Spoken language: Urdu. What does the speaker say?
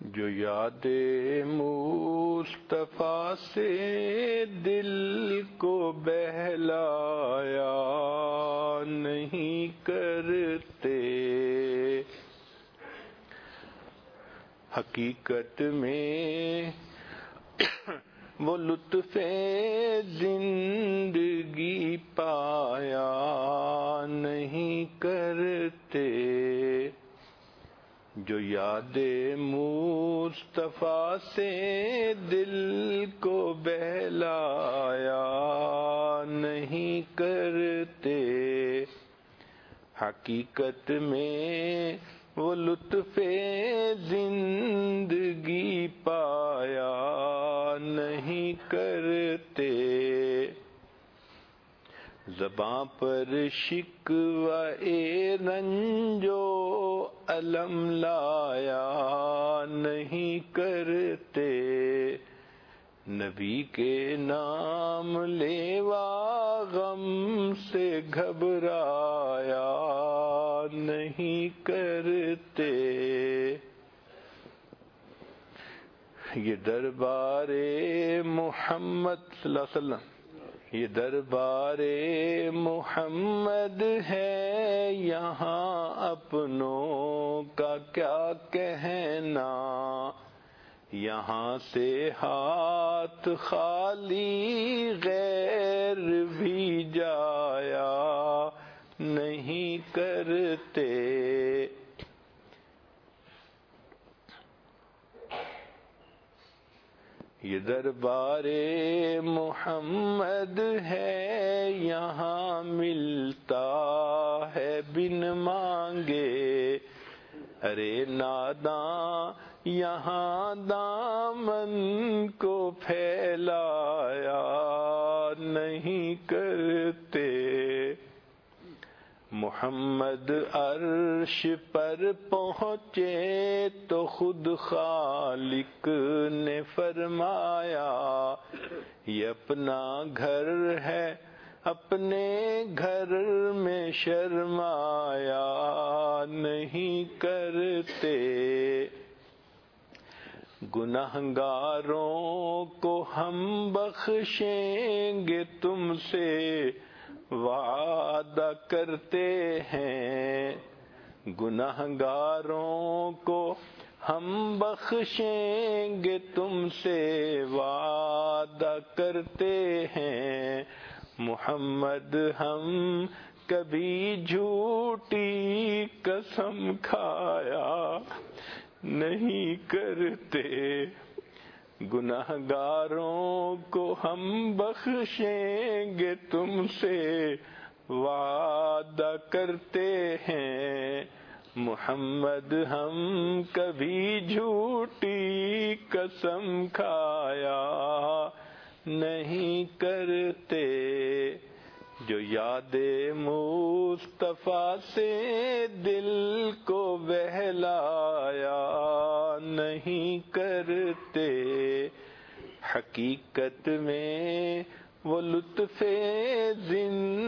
جو یاد مصطفیٰ سے دل کو بہلایا نہیں کرتے۔ حقیقت میں وہ لطف جو یاد مصطفیٰ سے دل کو بہلایا نہیں کرتے۔ حقیقت میں وہ لطف زندگی پایا نہیں کرتے۔ زباں پر شکو اے رنجو علم لایا نہیں کرتے۔ نبی کے نام لیوا غم سے گھبرایا نہیں کرتے۔ یہ دربار محمد صلی اللہ علیہ وسلم یہ دربار محمد ہے یہاں اپنوں کا کیا کہنا؟ یہاں سے ہاتھ خالی غیر بھی جایا نہیں کرتے یہ دربار محمد ہے، یہاں ملتا ہے بن مانگے۔ ارے ناداں یہاں دامن کو پھیلایا نہیں کرتے۔ محمد عرش پر پہنچے تو خود خالق نے فرمایا، یہ اپنا گھر ہے، اپنے گھر میں شرمایا نہیں کرتے۔ گناہ گاروں کو ہم بخشیں گے تم سے وعدہ کرتے ہیں۔ گناہ گاروں کو ہم بخشیں گے تم سے۔ وعدہ کرتے ہیں۔ محمد، ہم کبھی جھوٹی قسم کھایا نہیں کرتے۔ گناہ گاروں کو ہم بخشیں گے تم سے، وعدہ کرتے ہیں۔ محمد ہم کبھی جھوٹی قسم کھایا نہیں کرتے۔ جو یاد مصطفیٰ سے دل کو بہلایا نہیں کرتے حقیقت میں وہ لطف زندگی